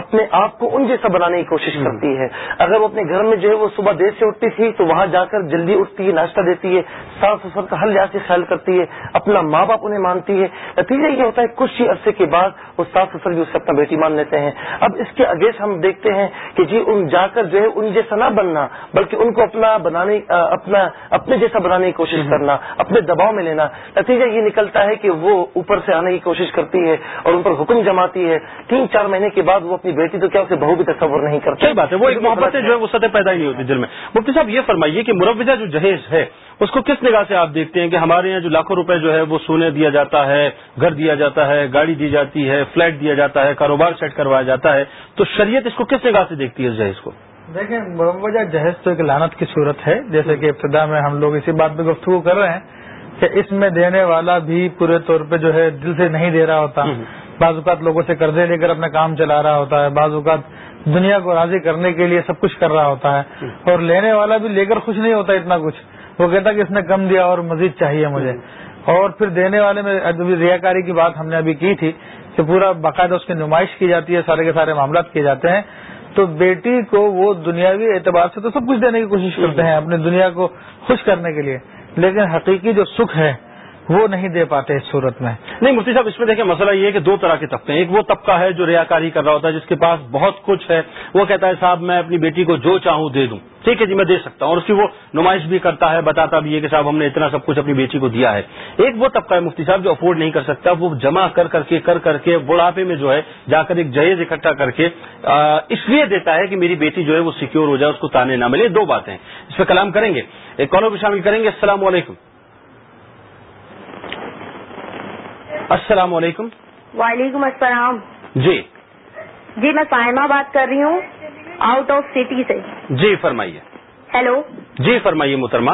اپنے آپ کو ان جیسا بنانے کی کوشش کرتی ہے۔ اگر وہ اپنے گھر میں جو ہے وہ صبح دیر سے اٹھتی تھی تو وہاں جا کر جلدی اٹھتی ہے ناشتہ دیتی ہے صاف سفر کا ہر لحاظ سے خیال کرتی ہے اپنا ماں باپ انہیں مانتی ہے۔ نتیجہ یہ ہوتا ہے کچھ ہی عرصے کے بعد وہ صاف سفر بھی اس سے اپنا بیٹی مان لیتے ہیں۔ اب اس کے اگیس ہم دیکھتے ہیں کہ جی ان جا کر جو ہے ان جیسا نہ بننا بلکہ ان کو اپنا بنانے اپنا اپنے جیسا بنانے کی کوشش کرنا اپنے دباؤ میں لینا۔ نتیجہ یہ نکلتا ہے کہ وہ اوپر سے آنے کی کوشش کرتی ہے اور ان پر حکم جماتی ہے۔ تین چار مہینے کے بعد وہ اپنی بیٹی تو کیا اسے بہو بھی تصور نہیں کرتی بات ہے وہ ایک محبت جو ہے۔ وہ سطح پیدا ہی نہیں ہوتی دل میں۔ مفتی صاحب یہ فرمائیے کہ مروجہ جو جہیز ہے اس کو کس نگاہ سے آپ دیکھتے ہیں کہ ہمارے یہاں جو لاکھوں روپے جو ہے وہ سونے دیا جاتا ہے گھر دیا جاتا ہے گاڑی دی جاتی ہے فلیٹ دیا جاتا ہے کاروبار سیٹ کروایا جاتا ہے تو شریعت اس کو کس نگاہ سے دیکھتی ہے اس جہیز کو؟ دیکھیں مروجہ جہیز تو ایک لانت کی صورت ہے۔ جیسے کہ ابتدا میں ہم لوگ اسی بات پہ گفتگو کر رہے ہیں کہ اس میں دینے والا بھی پورے طور پہ جو ہے دل سے نہیں دے رہا ہوتا۔ بعض اوقات لوگوں سے قرضے لے کر اپنا کام چلا رہا ہوتا ہے۔ بعض اوقات دنیا کو راضی کرنے کے لیے سب کچھ کر رہا ہوتا ہے۔ اور لینے والا بھی لے کر خوش نہیں ہوتا اتنا کچھ۔ وہ کہتا کہ اس نے کم دیا اور مزید چاہیے مجھے۔ اور پھر دینے والے میں ریا کاری کی بات ہم نے ابھی کی تھی کہ پورا باقاعدہ اس کی نمائش کی جاتی ہے، سارے کے سارے معاملات کیے جاتے ہیں۔ تو بیٹی کو وہ دنیاوی اعتبار سے تو سب کچھ دینے کی کوشش کرتے ہیں اپنی دنیا کو خوش کرنے کے لیے، لیکن حقیقی جو سکھ ہے وہ نہیں دے پاتے اس صورت میں۔ نہیں، مفتی صاحب، اس میں دیکھیں، مسئلہ یہ ہے کہ دو طرح کے طبقے ہیں۔ ایک وہ طبقہ ہے جو ریاکاری کر رہا ہوتا ہے، جس کے پاس بہت کچھ ہے۔ وہ کہتا ہے، صاحب، میں اپنی بیٹی کو جو چاہوں دے دوں۔ ٹھیک ہے جی میں دے سکتا ہوں۔ اور اس کی وہ نمائش بھی کرتا ہے بتاتا بھی ہے کہ صاحب ہم نے اتنا سب کچھ اپنی بیٹی کو دیا ہے۔ ایک وہ طبقہ ہے مفتی صاحب جو افورڈ نہیں کر سکتا وہ جمع کر کر کے کر کر کے بڑھاپے میں جو ہے جا کر ایک جہیز اکٹھا کر کے اس لیے دیتا ہے کہ میری بیٹی جو ہے وہ سیکیور ہو جائے اس کو تانے نہ ملے۔ دو باتیں اس پہ کلام کریں گے۔ ایک کالر بھی شامل کریں گے۔ السلام علیکم۔ السلام علیکم۔ وعلیکم السلام۔ جی۔ جی میں سائمہ بات کر رہی ہوں۔ آؤٹ آف سٹی سے۔ جی فرمائیے۔ ہیلو۔ جی فرمائیے محترمہ۔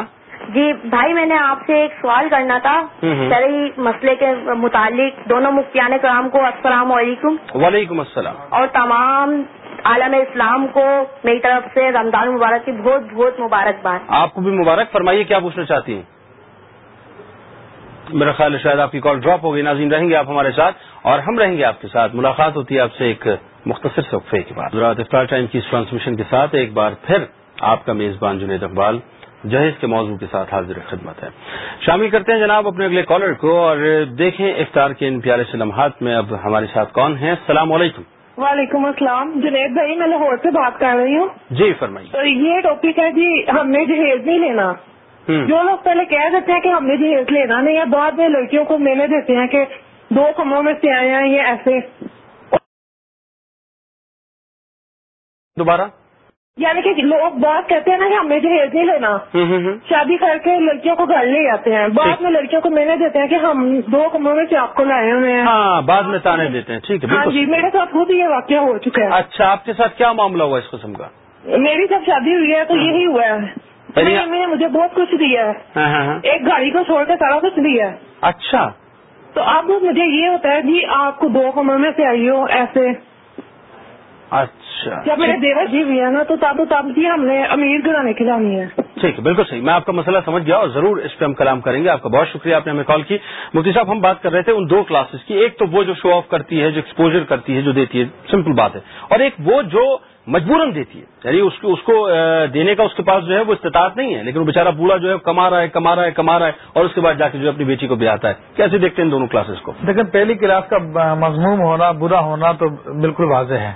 جی بھائی میں نے آپ سے ایک سوال کرنا تھا۔ شرعی مسئلے کے متعلق دونوں مفتیان کرام کو السلام علیکم۔ وعلیکم السلام۔ اور تمام عالم اسلام کو میری طرف سے رمضان مبارک کی بہت بہت مبارکباد۔ آپ کو بھی مبارک۔ فرمائیے کیا پوچھنا چاہتی ہیں میرا خیال ہے شاید آپ کی کال ڈراپ ہوگی ناظرین رہیں گے آپ ہمارے ساتھ اور ہم رہیں گے آپ کے ساتھ. ملاقات ہوتی ہے آپ سے ایک مختصر صفحے کے بعد. رات افطار ٹائم کی اس ٹرانسمیشن کے ساتھ ایک بار پھر آپ کا میزبان جنید اقبال جہیز کے موضوع کے ساتھ حاضر خدمت ہے. شامل کرتے ہیں جناب اپنے اگلے کالر کو اور دیکھیں افطار کے ان پیارے سے لمحات میں اب ہمارے ساتھ کون ہیں. السلام علیکم. وعلیکم السلام. جنید بھائی میں لاہور سے بات کر رہی ہوں. جی فرمائیے. تو یہ ٹاپک ہے جی ہم نے جہیز نہیں لینا. جو لوگ پہلے کہہ دیتے ہیں کہ ہم نے جہیز لینا نہیں ہے بعد میں لڑکیوں کو میلے دیتے ہیں کہ دو کمروں میں سے آئے ہیں یہ ایسے۔ دوبارہ۔ یعنی کہ لوگ بات کہتے ہیں نا کہ ہم نے جہیز نہیں لینا۔ شادی کر کے لڑکیوں کو گھر لے جاتے ہیں۔ بعد میں لڑکیوں کو میلے دیتے ہیں کہ ہم دو کمروں میں سے آپ کو لائے ہوئے ہیں۔ ہاں بعد میں تانے دیتے ہیں۔ ٹھیک ہے ہاں جی میرے ساتھ خود یہ واقعہ ہو چکا ہے۔ اچھا آپ کے ساتھ کیا معاملہ ہوا اس قسم کا؟ میری جب شادی ہوئی ہے تو یہی ہوا ہے۔ نے مجھے بہت کچھ دیا ہے۔ ہاں، ہاں، ہاں۔ ایک گاڑی کو چھوڑ کے سارا کچھ دیا ہے۔ اچھا۔ تو اب مجھے یہ ہوتا ہے جی آپ کو دو کمر میں سے آئی ہو ایسے۔ اچھا۔ جب میرے دیور جی بھی ہے نا تو تب تب جی ہم نے امیر گرانے کی جانی ہے۔ ٹھیک ہے بالکل صحیح۔ میں آپ کا مسئلہ سمجھ گیا اور ضرور اس پہ ہم کلام کریں گے۔ آپ کا بہت شکریہ آپ نے ہمیں کال کی۔ مفتی صاحب ہم بات کر رہے تھے ان دو کلاسز کی۔ ایک تو وہ جو شو آف کرتی ہے جو ایکسپوجر کرتی ہے جو دیتی ہے سمپل بات ہے۔ اور ایک وہ جو مجبوراً دیتی ہے۔ یعنی اس کو اس کو دینے کا اس کے پاس جو ہے وہ استطاعت نہیں ہے لیکن وہ بیچارہ بوڑھا جو ہے کما رہا ہے کما رہا ہے کما رہا ہے اور اس کے بعد جا کے جو ہے اپنی بیٹی کو بھی آتا ہے۔ کیسے دیکھتے ہیں دونوں کلاسز کو؟ لیکن پہلی کلاس کا مضموم ہونا برا ہونا تو بالکل واضح ہے۔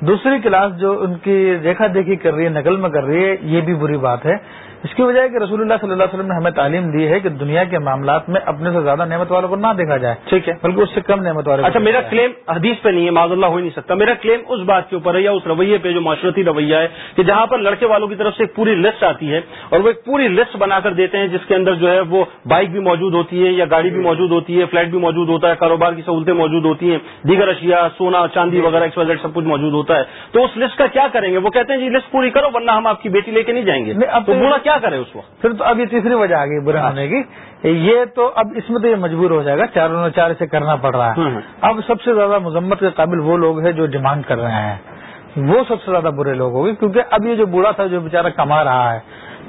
دوسری کلاس جو ان کی دیکھا دیکھی کر رہی ہے نقل میں کر رہی ہے یہ بھی بری بات ہے۔ اس کی وجہ ہے کہ رسول اللہ صلی اللہ علیہ وسلم نے ہمیں تعلیم دی ہے کہ دنیا کے معاملات میں اپنے سے زیادہ نعمت والوں کو نہ دیکھا جائے ٹھیک ہے۔ بلکہ اس سے کم نعمت والے اچھا میرا کلیم حدیث پہ نہیں ہے معذ اللہ ہو ہی نہیں سکتا۔ میرا کلیم اس بات کے اوپر ہے یا اس رویے پہ جو معاشرتی رویہ ہے کہ جہاں پر لڑکے والوں کی طرف سے ایک پوری لسٹ آتی ہے اور وہ ایک پوری لسٹ بنا کر دیتے ہیں جس کے اندر جو ہے وہ بائک بھی موجود ہوتی ہے یا گاڑی بھی موجود ہوتی ہے فلیٹ بھی موجود ہوتا ہے کاروبار کی سہولتیں موجود ہوتی ہیں دیگر اشیاء سونا چاندی وغیرہ سب کچھ موجود ہوتا ہے۔ تو اس لسٹ کا کیا کریں گے؟ وہ کہتے ہیں جی لسٹ پوری کرو ورنہ ہم آپ کی بیٹی لے کے نہیں جائیں گے۔ تو کیا کیا کرے اس وقت؟ پھر تو اب یہ تیسری وجہ آ گئی برے اچھا۔ ہونے کی یہ تو اب اس میں تو یہ مجبور ہو جائے گا چاروں چار سے کرنا پڑ رہا ہے۔ اب سب سے زیادہ مذمت کے قابل وہ لوگ ہیں جو ڈیمانڈ کر رہے ہیں۔ وہ سب سے زیادہ برے لوگ ہوں گے کیونکہ اب یہ جو بوڑھا تھا جو بےچارا کما رہا ہے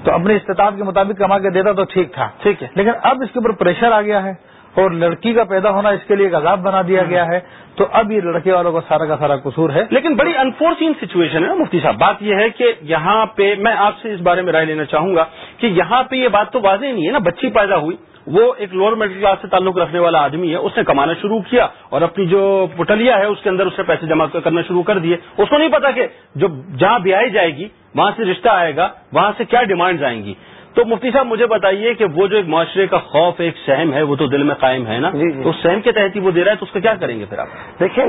تو اپنے استطاعت کے مطابق کما کے دیتا تو ٹھیک تھا ٹھیک ہے. لیکن اب اس کے اوپر پریشر آ گیا ہے۔ اور لڑکی کا پیدا ہونا اس کے لیے ایک عذاب بنا دیا گیا ہے، تو اب یہ لڑکے والوں کا سارا کا سارا قصور ہے۔ لیکن بڑی انفورسین سچویشن ہے نا مفتی صاحب۔ بات یہ ہے کہ یہاں پہ میں آپ سے اس بارے میں رائے لینا چاہوں گا کہ یہاں پہ یہ بات تو واضح نہیں ہے نا، بچی پیدا ہوئی، وہ ایک لوور مڈل کلاس سے تعلق رکھنے والا آدمی ہے، اس نے کمانا شروع کیا اور اپنی جو پٹلیا ہے اس کے اندر اس نے پیسے جمع کرنا شروع کر دیے۔ اس کو نہیں پتا کہ جو جہاں بیائی جائے گی، وہاں سے رشتہ آئے گا، وہاں سے کیا ڈیمانڈز آئیں گی۔ تو مفتی صاحب مجھے بتائیے کہ وہ جو ایک معاشرے کا خوف ایک سہم ہے وہ تو دل میں قائم ہے نا؟ جی جی۔ تو اس سہم کے تحت ہی وہ دے رہا ہے تو اس کا کیا کریں گے پھر آپ؟ دیکھیں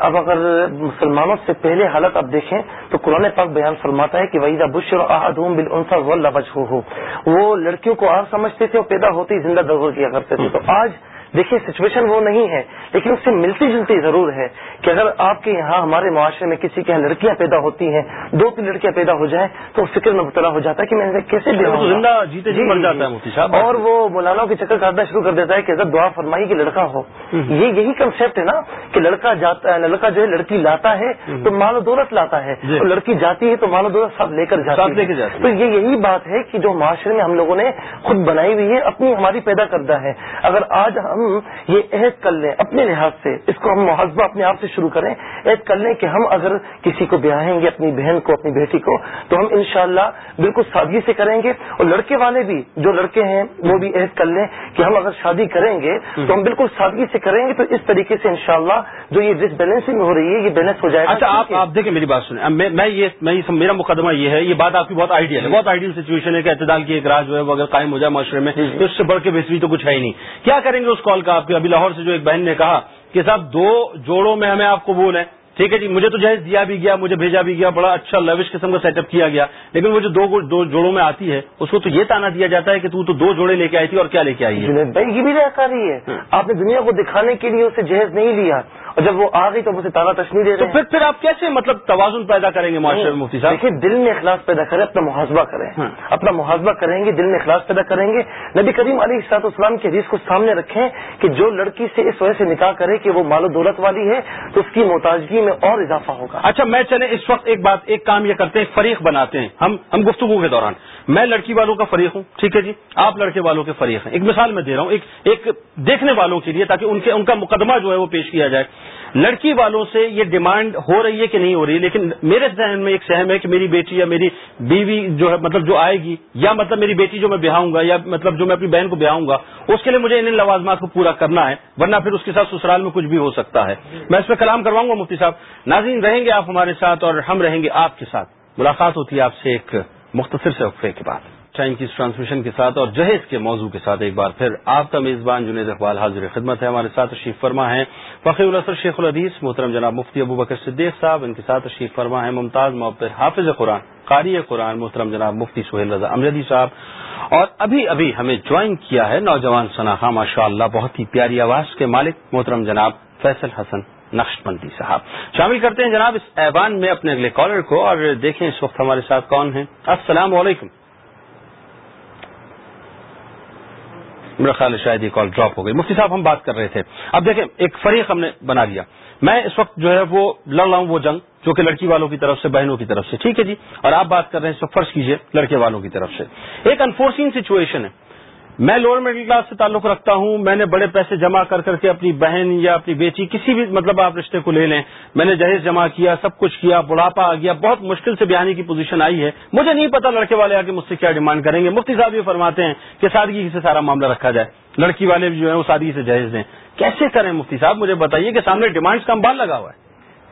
اب اگر مسلمانوں سے پہلے حالت اب دیکھیں تو قرآن پاک بیان فرماتا ہے کہ وحیدہ بشر احدوم بل انسا ہو وہ لڑکیوں کو آگ سمجھتے تھے اور پیدا ہوتے ہی زندہ دغل کیا کرتے تھے۔ تو آج دیکھیے سچویشن وہ نہیں ہے لیکن اس سے ملتی جلتی ضرور ہے کہ اگر آپ کے یہاں ہمارے معاشرے میں کسی کے یہاں لڑکیاں پیدا ہوتی ہیں دو تین لڑکیاں پیدا ہو جائیں تو فکر میں مبتلا ہو جاتا ہے کہ میں کیسے زندہ جیتے جی مر جاتا ہے صاحب۔ اور وہ مولانا کی چکر کاٹنا شروع کر دیتا ہے کہ اگر دعا فرمائی کہ لڑکا ہو۔ یہ یہی کنسپٹ ہے نا کہ لڑکا جاتا ہے لڑکا جو ہے لڑکی لاتا ہے تو مال و دولت لاتا ہے۔ جی۔ لڑکی جاتی ہے تو مال و دولت سب لے کر جاتی ہے۔ تو یہ یہی بات ہے کہ جو معاشرے میں ہم لوگوں نے خود بنائی ہوئی ہے اپنی ہماری پیدا کردہ ہے۔ اگر آج ہم یہ عہد کر لیں اپنے لحاظ سے اس کو ہم محاسبہ اپنے آپ سے شروع کریں عہد کر لیں کہ ہم اگر کسی کو بیاہیں گے اپنی بہن کو اپنی بیٹی کو تو ہم انشاءاللہ بالکل سادگی سے کریں گے۔ اور لڑکے والے بھی جو لڑکے ہیں وہ بھی عہد کر لیں کہ ہم اگر شادی کریں گے تو ہم بالکل سادگی سے کریں گے۔ تو اس طریقے سے انشاءاللہ جو یہ ڈس بیلنسنگ ہو رہی ہے یہ بیلنس ہو جائے گا۔ اچھا آپ آپ دیکھیں میری بات سنیں۔ میں یہ میرا مقدمہ یہ ہے یہ بات آپ کی بہت آئیڈیل ہے۔ بہت آئیڈیل سچویشن ہے کہ اعتدال کی ایک راج جو ہے وہ اگر قائم ہو جائے معاشرے میں جی، جی۔ تو اس سے بڑھ کے بیسوی تو کچھ ہے ہی نہیں۔ کیا کریں گے اس کال کا آپ کے ابھی لاہور سے جو ایک بہن نے کہا کہ صاحب دو جوڑوں میں ہمیں آپ قبول ہیں۔ ٹھیک ہے جی مجھے تو جہیز دیا بھی گیا مجھے بھیجا بھی گیا بڑا اچھا لوش قسم کا سیٹ اپ کیا گیا۔ لیکن وہ جو دو جوڑوں میں آتی ہے اس کو تو یہ تانا دیا جاتا ہے کہ تو دو جوڑے لے کے آئی تھی اور کیا لے کے آئی ہے؟ بھائی یہ بھی رہی ہے۔ ہاں۔ آپ نے دنیا کو دکھانے کے لیے اسے جہیز نہیں لیا۔ اور جب وہ آ گئی تو اسے تالا تشمی دے تو پھر پھر آپ کیسے مطلب توازن پیدا کریں گے معاشرے میں مفتی صاحب؟ دیکھیے دل میں اخلاص پیدا کریں اپنا محاسبہ کریں۔ ہاں۔ اپنا محاسبہ کریں گے دل میں اخلاص پیدا کریں گے۔ نبی کریم علی اصلاط اسلام کی حدیث کو سامنے رکھیں کہ جو لڑکی سے اس وجہ سے نکاح کرے کہ وہ مال و دولت والی ہے تو اس کی محتاجگی میں اور اضافہ ہوگا۔ اچھا میں چلے اس وقت ایک بات ایک کام یہ کرتے ہیں فریق بناتے ہیں۔ ہم ہم گفتگو کے دوران۔ میں لڑکی والوں کا فریق ہوں، ٹھیک ہے جی؟ آپ لڑکے والوں کے فریق ہیں۔ ایک مثال میں دے رہا ہوں، ایک ایک دیکھنے والوں کے لیے تاکہ ان کے، ان کا مقدمہ جو ہے وہ پیش کیا جائے۔ لڑکی والوں سے یہ ڈیمانڈ ہو رہی ہے کہ نہیں ہو رہی، لیکن میرے ذہن میں ایک سہم ہے کہ میری بیٹی یا میری بیوی جو ہے مطلب جو آئے گی، یا مطلب میری بیٹی جو میں بیاہوں گا، یا مطلب جو میں اپنی بہن کو بیاہوں گا، اس کے لیے مجھے ان لوازمات کو پورا کرنا ہے، ورنہ پھر اس کے ساتھ سسرال میں کچھ بھی ہو سکتا ہے۔ میں اس پہ کلام کرواؤں گا مفتی صاحب۔ ناظرین، رہیں گے آپ ہمارے ساتھ اور ہم رہیں گے آپ کے ساتھ۔ ملاقات ہوتی ہے آپ سے ایک مختصر سے وقفے کے بعد۔ ٹائم کی ٹرانسمیشن کے ساتھ اور جہیز کے موضوع کے ساتھ ایک بار پھر آپ کا میزبان جنید اقبال حاضر خدمت ہے ہمارے ساتھ تشریف فرما ہے فخر الاسر شیخ الحدیث، محترم جناب مفتی ابو بکر صدیق صاحب، ان کے ساتھ تشریف فرما ہے ممتاز محبت حافظ قرآن، قاری قرآن، محترم جناب مفتی سہیل رضا امجدی صاحب۔ اور ابھی ابھی ہمیں جوائن کیا ہے نوجوان سناخا ماشاء اللہ بہت ہی پیاری آواز کے مالک، محترم جناب فیصل حسن۔ نقش بندی صاحب۔ شامل کرتے ہیں جناب اس ایوان میں اپنے اگلے کالر کو اور دیکھیں اس وقت ہمارے ساتھ کون ہیں۔ السلام علیکم۔ میرا خیال ہے شاید یہ کال ڈراپ ہو گئی۔ مفتی صاحب، ہم بات کر رہے تھے۔ اب دیکھیں، ایک فریق ہم نے بنا لیا۔ میں اس وقت جو ہے وہ لڑ رہا ہوں، وہ جنگ، جو کہ لڑکی والوں کی طرف سے، بہنوں کی طرف سے۔ ٹھیک ہے جی۔ اور آپ بات کر رہے ہیں، اس وقت فرض کیجیے، لڑکے والوں کی طرف سے۔ ایک انفورسنگ سچویشن ہے۔ میں لوور مڈل کلاس سے تعلق رکھتا ہوں، میں نے بڑے پیسے جمع کر کر کے اپنی بہن یا اپنی بیٹی کسی بھی مطلب آپ رشتے کو لے لیں۔ میں نے جہیز جمع کیا، سب کچھ کیا، بڑھاپا آ گیا، بہت مشکل سے بیانی کی پوزیشن آئی ہے۔ مجھے نہیں پتا لڑکے والے آ کے مجھ سے کیا ڈیمانڈ کریں گے۔ مفتی صاحب یہ فرماتے ہیں کہ سادگی سے سارا معاملہ رکھا جائے۔ لڑکی والے جو ہیں وہ سادگی سے جہیز دیں۔ کیسے کریں مفتی صاحب؟ مجھے بتائیے کہ سامنے ڈیمانڈس کا امبال لگا ہوا ہے۔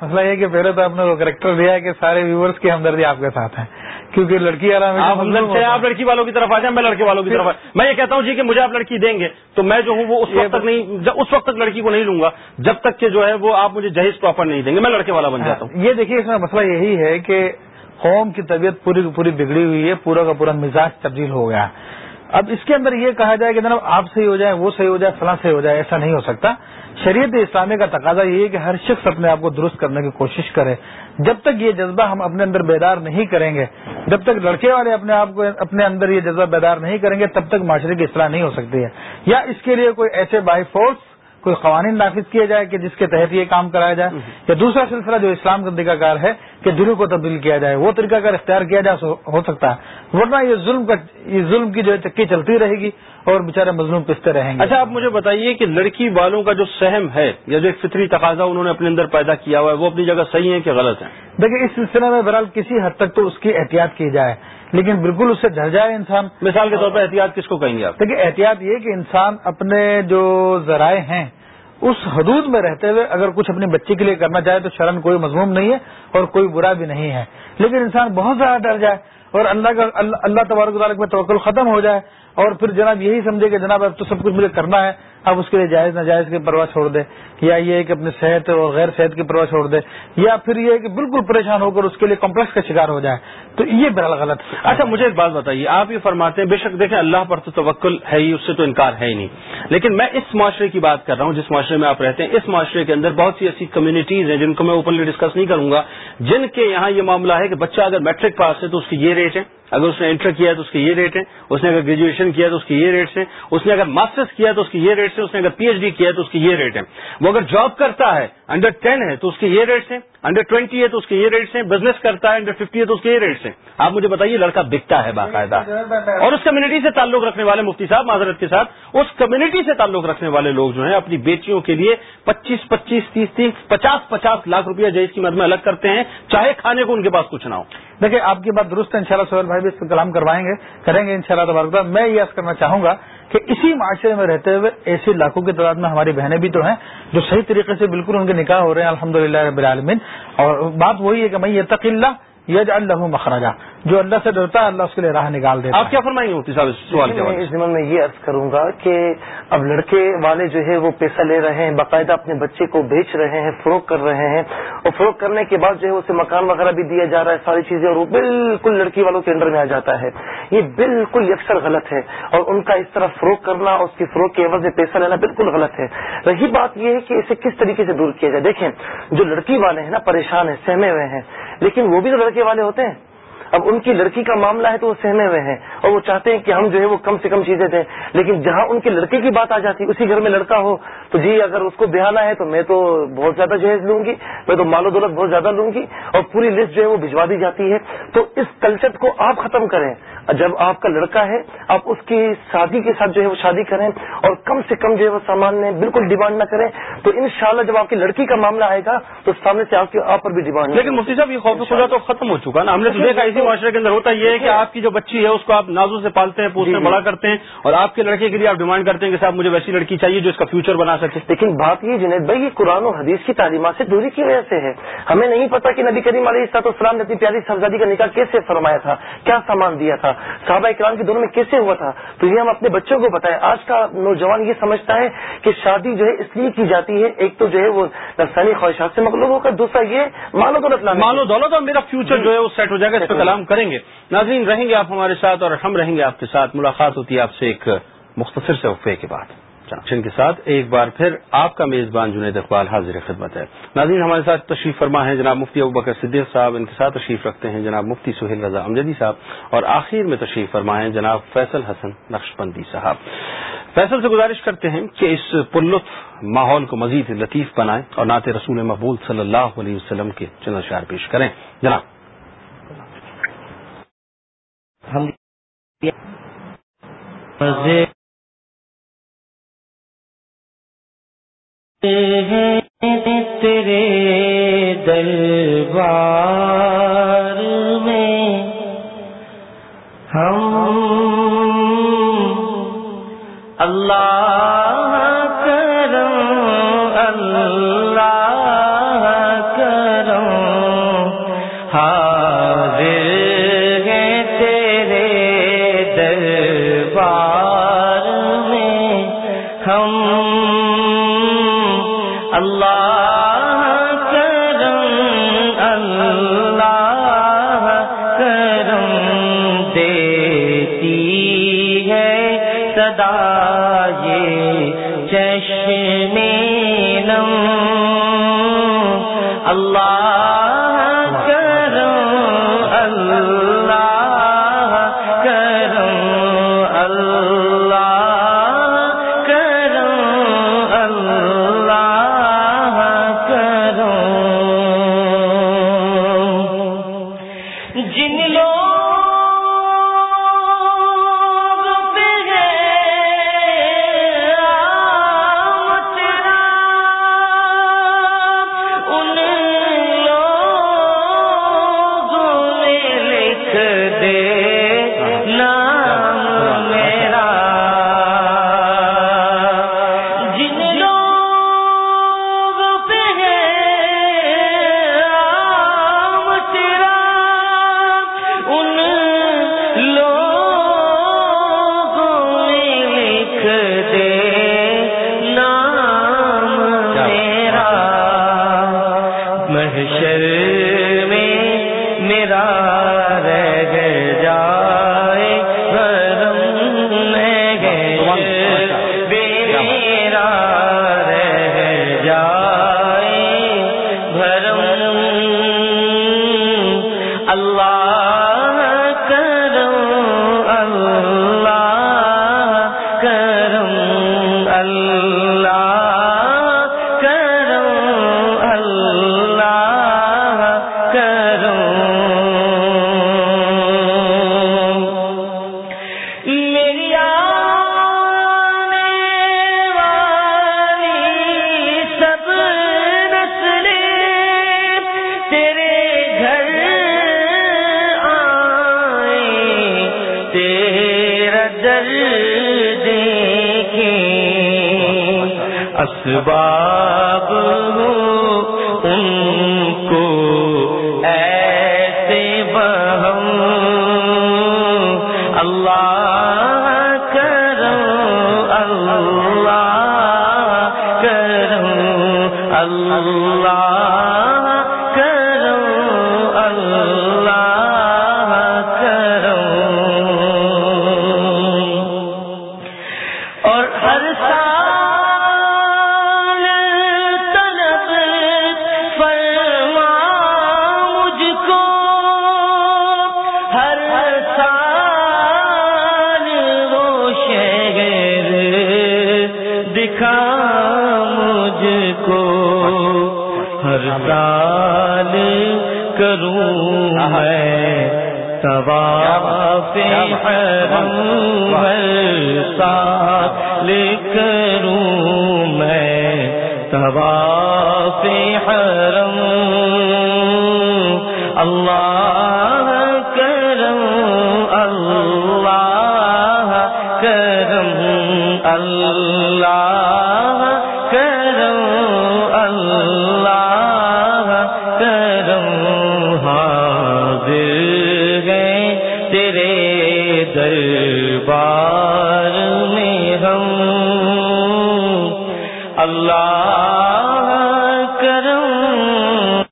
مسئلہ یہ کہ پہلے تو آپ نے وہ کریکٹر دیا ہے کہ سارے ویورس کی ہمدردی آپ کے ساتھ ہیں۔ کیونکہ لڑکی آپ لڑکی والوں کی طرف آ جائیں میں لڑکے والوں کی طرف میں یہ کہتا ہوں جی کہ مجھے آپ لڑکی دیں گے تو میں جو ہوں وہ اس وقت تک نہیں اس وقت تک لڑکی کو نہیں لوں گا جب تک کہ جو ہے وہ آپ مجھے جہیز پراپر نہیں دیں گے میں لڑکے والا بن جاتا ہوں۔ یہ دیکھیے اس میں مسئلہ یہی ہے کہ قوم کی طبیعت پوری پوری بگڑی ہوئی ہے پورا کا پورا مزاج تبدیل ہو گیا۔ اب اس کے اندر یہ کہا جائے کہ جناب آپ صحیح ہو جائے وہ صحیح ہو جائے فلاں صحیح ہو جائے ایسا نہیں ہو سکتا۔ شریعت اسلامی کا تقاضا یہ ہے کہ ہر شخص اپنے آپ کو درست کرنے کی کوشش کرے۔ جب تک یہ جذبہ ہم اپنے اندر بیدار نہیں کریں گے، جب تک لڑکے والے اپنے آپ کو اپنے اندر یہ جذبہ بیدار نہیں کریں گے، تب تک معاشرے کی اصلاح نہیں ہو سکتی ہے۔ یا اس کے لیے کوئی ایسے بائی فورس کوئی قوانین نافذ کیے جائے کہ جس کے تحت یہ کام کرایا جائے یا دوسرا سلسلہ جو اسلام کا طریقہ کار ہے کہ دلوں کو تبدیل کیا جائے وہ طریقہ کار اختیار کیا جائے ہو سکتا ہے۔ ورنہ یہ ظلم کا یہ ظلم کی جو چکی چلتی رہے گی اور بےچارے مظلوم پستے رہیں گے۔ اچھا آپ مجھے بتائیے کہ لڑکی والوں کا جو سہم ہے یا جو ایک فطری تقاضا انہوں نے اپنے اندر پیدا کیا ہوا ہے وہ اپنی جگہ صحیح ہے کہ غلط ہے؟ دیکھیں اس سلسلے میں بہرحال کسی حد تک تو اس کی احتیاط کی جائے لیکن بالکل اس سے ڈر جائے انسان۔ مثال کے طور پر احتیاط کس کو کہیں گے آپ؟ دیکھیے احتیاط یہ کہ انسان اپنے جو ذرائع ہیں اس حدود میں رہتے ہوئے اگر کچھ اپنی بچی کے لیے کرنا چاہے تو شرم کوئی مضموم نہیں ہے اور کوئی برا بھی نہیں ہے۔ لیکن انسان بہت زیادہ ڈر جائے اور اللہ کا اللہ تبارک تعالیٰ میں توکل ختم ہو جائے اور پھر جناب یہی سمجھے کہ جناب اب تو سب کچھ مجھے کرنا ہے، اب اس کے لیے جائز ناجائز کی پرواہ چھوڑ دے۔ یا یہ کہ اپنی صحت اور غیر صحت کی پرواہ چھوڑ دے، یا پھر یہ کہ بالکل پریشان ہو کر اس کے لیے کمپلیکس کا شکار ہو جائے، تو یہ بہرحال غلط۔ اچھا مجھے ایک بات بتائیے، آپ یہ فرماتے ہیں، بے شک دیکھیں، اللہ پر تو توکل ہے ہی، اس سے تو انکار ہے ہی نہیں۔ لیکن میں اس معاشرے کی بات کر رہا ہوں، جس معاشرے میں آپ رہتے ہیں، اس معاشرے کے اندر بہت سی ایسی کمیونٹیز ہیں جن کو میں اوپنلی ڈسکس نہیں کروں گا، جن کے یہاں یہ معاملہ ہے کہ بچہ اگر میٹرک پاس ہے تو اس کی یہ ریٹ ہے، اگر اس نے انٹر کیا ہے تو اس کے یہ ریٹ ہے، اس نے اگر گریجویشن کیا تو اس کی یہ ریٹس ہیں، اس نے اگر ماسٹرس کیا تو اس کی یہ ریٹس ہیں، اس نے اگر پی ایچ ڈی کیا تو اس کی یہ ریٹ ہے وہ اگر جاب کرتا ہے انڈر ٹین ہے تو اس کے یہ ریٹس ہیں انڈر ٹوینٹی ہے تو اس کے یہ ریٹس ہیں بزنس کرتا ہے انڈر ففٹی ہے تو اس کے یہ ریٹس ہیں۔ آپ مجھے بتائیے، لڑکا بکتا ہے باقاعدہ۔ اور اس کمیونٹی سے تعلق رکھنے والے مفتی صاحب، معذرت کے ساتھ، اس کمیونٹی سے تعلق رکھنے والے لوگ جو ہیں، اپنی بیٹیوں کے لیے پچیس پچیس، تیس تیس، پچاس پچاس لاکھ روپیہ جیز کی مد میں الگ کرتے ہیں۔ چاہے کھانے کو ان کے پاس کچھ نہ ہو۔ دیکھیں، آپ کی بات درست ہے ان شاء اللہ سہیل بھائی بھی اس پہ کلام کروائیں گے، کریں گے ان شاء اللہ میں یہ عرض کرنا چاہوں گا کہ اسی معاشرے میں رہتے ہوئے ایسے لاکھوں کی تعداد میں ہماری بہنیں بھی تو ہیں جو صحیح طریقے سے بالکل ان کے نکاح ہو رہے ہیں الحمد للہ رب العالمین۔ اور بات وہی ہے کہ میں یہ تقلّہ یج اللہ مخرجہ جو اللہ سے ڈرتا ہے اللہ اس کے لیے راہ نکال دیتا آپ کیا فرمائیں گے مفتی صاحب اس سوال میں؟ اس زمین میں یہ عرض کروں گا کہ اب لڑکے والے جو ہے وہ پیسہ لے رہے ہیں باقاعدہ اپنے بچے کو بیچ رہے ہیں فروغ کر رہے ہیں اور فروغ کرنے کے بعد جو ہے اسے مکان وغیرہ بھی دیا جا رہا ہے ساری چیزیں اور وہ بالکل لڑکی والوں کے انڈر میں آ جاتا ہے۔ یہ بالکل یکسر غلط ہے۔ اور ان کا اس طرح فروغ کرنا اور اس کی فروغ کے عوض میں پیسہ لینا بالکل غلط ہے۔ رہی بات یہ ہے کہ اسے کس طریقے سے دور کیا جائے؟ دیکھیں جو لڑکی والے ہیں نا پریشان ہیں سہمے ہوئے ہیں لیکن وہ بھی تو لڑکے والے ہوتے ہیں۔ اب ان کی لڑکی کا معاملہ ہے تو وہ سہمے ہوئے ہیں اور وہ چاہتے ہیں کہ ہم جو ہے وہ کم سے کم چیزیں دیں۔ لیکن جہاں ان کے لڑکے کی بات آ جاتی، اسی گھر میں لڑکا ہو، تو جی اگر اس کو بہانا ہے تو میں تو بہت زیادہ جہیز لوں گی، میں تو مال و دولت بہت زیادہ لوں گی اور پوری لسٹ جو ہے وہ بھجوا دی جاتی ہے۔ تو اس کلچر کو آپ ختم کریں۔ جب آپ کا لڑکا ہے آپ اس کی شادی کے ساتھ جو ہے وہ شادی کریں اور کم سے کم جو ہے وہ سامان میں بالکل ڈیمانڈ نہ کریں تو انشاءاللہ جب آپ کی لڑکی کا معاملہ آئے گا تو سامنے سے آپ آپ پر بھی ڈیمانڈ لیکن مفتی صاحب یہ خوف خدا تو ختم ہو چکا نا۔ ہم نے تو دیکھا اسی معاشرے کے اندر ہوتا یہ ہے کہ آپ کی جو بچی ہے اس کو آپ نازوں سے پالتے ہیں جی، بڑا جی۔ کرتے ہیں اور آپ کے لڑکے کے لیے آپ ڈیمانڈ کرتے ہیں کہ صاحب مجھے ویسی لڑکی چاہیے جو اس کا فیوچر بنا سکے۔ لیکن بات یہ جنید بھائی یہ قرآن و حدیث کی تعلیمات سے دوری کی وجہ سے ہے۔ ہمیں نہیں پتا کہ نبی کریم علیہ سات اسلام نے اپنی پیاری سبزادی کا نکاح کیسے فرمایا تھا کیا سامان دیا تھا۔ صحابہ اکرام کے دونوں میں کیسے ہوا تھا؟ تو یہ ہم اپنے بچوں کو بتائیں۔ آج کا نوجوان یہ سمجھتا ہے کہ شادی جو ہے اس لیے کی جاتی ہے ایک تو جو ہے وہ نفسانی خواہشات سے مغلوب ہوگا دوسرا یہ مانو دولت مانو دولت اور میرا فیوچر جو ہے وہ سیٹ ہو جائے گا اس پہ کلام کریں گے۔ ناظرین رہیں گے آپ ہمارے ساتھ اور ہم رہیں گے آپ کے ساتھ۔ ملاقات ہوتی ہے آپ سے ایک مختصر سے وقفے کے بعد۔ کے ساتھ ایک بار پھر آپ کا میزبان جنید اقبال حاضر خدمت ہے۔ ناظرین، ہمارے ساتھ تشریف فرما ہے جناب مفتی ابوبکر صدیق صاحب، ان کے ساتھ تشریف رکھتے ہیں جناب مفتی سہیل رضا امجدی صاحب اور آخر میں تشریف فرما ہے جناب فیصل حسن نقش بندی صاحب۔ فیصل سے گزارش کرتے ہیں کہ اس پرلطف ماحول کو مزید لطیف بنائیں اور نعت رسول مقبول صلی اللہ علیہ وسلم کے چند اشعار پیش کریں۔ جناب۔ تیرے دربار میں ہم اللہ اللہ